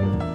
Bye.